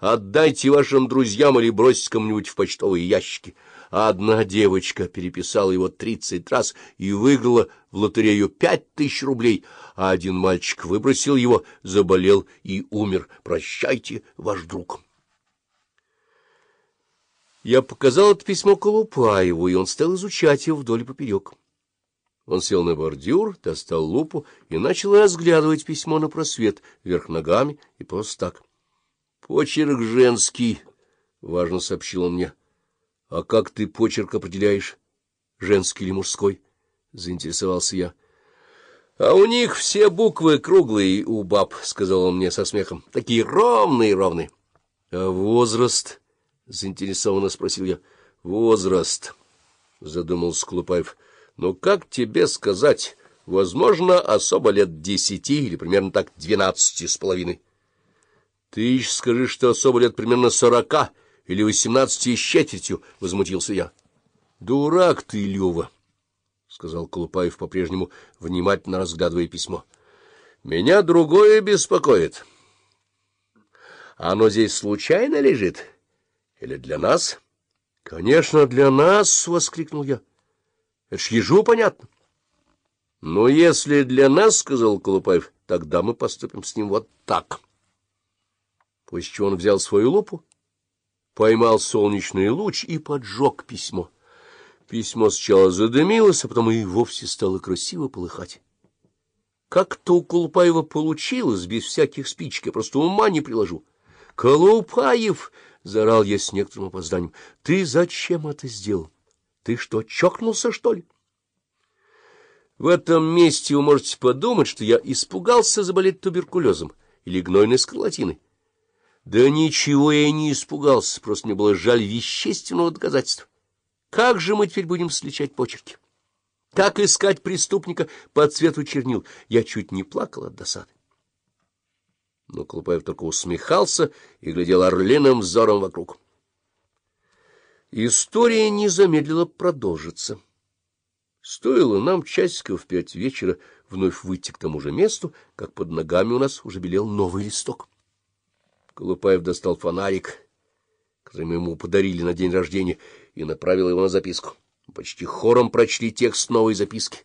отдайте вашим друзьям или бросьте кому-нибудь в почтовые ящики. Одна девочка переписала его тридцать раз и выиграла в лотерею пять тысяч рублей, а один мальчик выбросил его, заболел и умер. Прощайте, ваш друг. Я показал это письмо Колупаеву, и он стал изучать его вдоль и поперек. Он сел на бордюр, достал лупу и начал разглядывать письмо на просвет, вверх ногами и просто так. — Почерк женский, — важно сообщил он мне. — А как ты почерк определяешь, женский или мужской? — заинтересовался я. — А у них все буквы круглые у баб, — сказал он мне со смехом, — такие ровные-ровные. — А возраст? — заинтересованно спросил я. — Возраст, — задумался Клупаев. — Ну, как тебе сказать? Возможно, особо лет десяти или примерно так двенадцати с половиной. — Ты еще скажи, что особо лет примерно сорока или восемнадцати с четвертью, — возмутился я. — Дурак ты, Лева, — сказал Колупаев, по-прежнему внимательно разглядывая письмо. — Меня другое беспокоит. — Оно здесь случайно лежит? Или для нас? — Конечно, для нас, — воскликнул я. — Это ж ежу понятно. — Но если для нас, — сказал Колупаев, — тогда мы поступим с ним вот так. — после чего он взял свою лупу, поймал солнечный луч и поджег письмо. Письмо сначала задымилось, а потом и вовсе стало красиво полыхать. Как-то у Колупаева получилось, без всяких спичек, я просто ума не приложу. — Колупаев! — заорал я с некоторым опозданием. — Ты зачем это сделал? Ты что, чокнулся, что ли? В этом месте вы можете подумать, что я испугался заболеть туберкулезом или гнойной скарлатиной. Да ничего я не испугался, просто мне было жаль вещественного доказательства. Как же мы теперь будем сличать почерки? Как искать преступника по цвету чернил? Я чуть не плакал от досады. Но Колупаев только усмехался и глядел орлиным взором вокруг. История не замедлила продолжиться. Стоило нам часиков в пять вечера вновь выйти к тому же месту, как под ногами у нас уже белел новый листок. Колупаев достал фонарик, который ему подарили на день рождения, и направил его на записку. Почти хором прочли текст новой записки.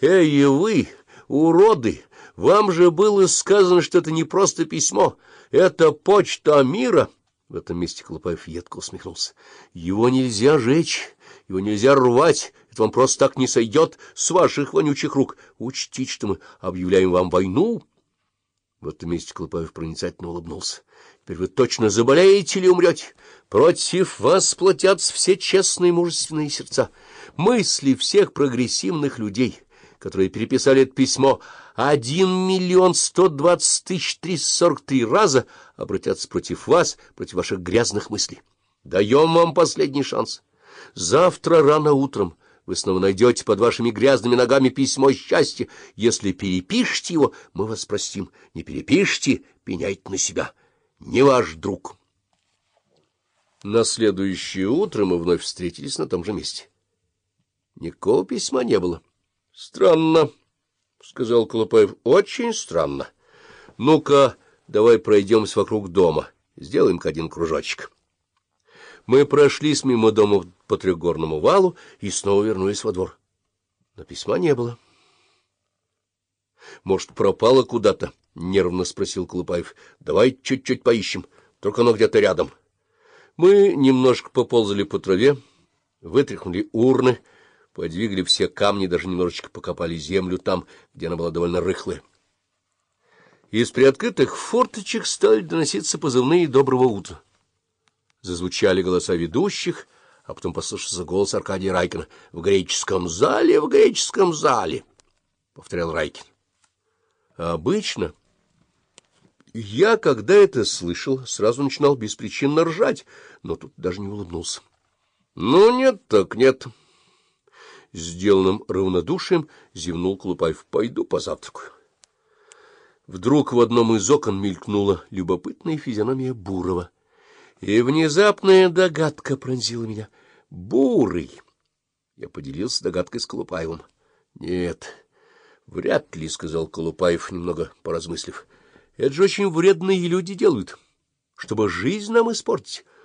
«Эй, вы, уроды! Вам же было сказано, что это не просто письмо, это почта мира!» В этом месте Колупаев едко усмехнулся. «Его нельзя жечь, его нельзя рвать, это вам просто так не сойдет с ваших вонючих рук. Учтите, что мы объявляем вам войну!» В этом месте Колупаев проницательно улыбнулся. Теперь вы точно заболеете или умрете. Против вас сплотятся все честные мужественные сердца. Мысли всех прогрессивных людей, которые переписали это письмо один миллион сто двадцать тысяч триста сорок три раза, обратятся против вас, против ваших грязных мыслей. Даем вам последний шанс. Завтра рано утром вы снова найдете под вашими грязными ногами письмо счастья. Если перепишете его, мы вас простим. Не перепишите, пеняйте на себя не ваш друг. На следующее утро мы вновь встретились на том же месте. Никакого письма не было. — Странно, — сказал Колупаев. — Очень странно. Ну-ка, давай пройдемся вокруг дома. Сделаем-ка один кружочек. Мы прошлись мимо дома по трехгорному валу и снова вернулись во двор. Но письма не было. — Может, пропало куда-то? —— нервно спросил Колупаев. — Давай чуть-чуть поищем, только оно где-то рядом. Мы немножко поползали по траве, вытряхнули урны, подвигали все камни, даже немножечко покопали землю там, где она была довольно рыхлая. Из приоткрытых форточек стали доноситься позывные «Доброго утра». Зазвучали голоса ведущих, а потом послышался голос Аркадия Райкина. — В греческом зале, в греческом зале! — повторял Райкин. Обычно я, когда это слышал, сразу начинал беспричинно ржать, но тут даже не улыбнулся. — Ну, нет так нет. Сделанным равнодушием зевнул Клупаев. — Пойду позавтракаю. Вдруг в одном из окон мелькнула любопытная физиономия Бурова. И внезапная догадка пронзила меня. — Бурый! Я поделился догадкой с Колупаевым. — Нет, вряд ли, — сказал Колупаев, немного поразмыслив. — это же очень вредные люди делают. чтобы жизнь нам испортить.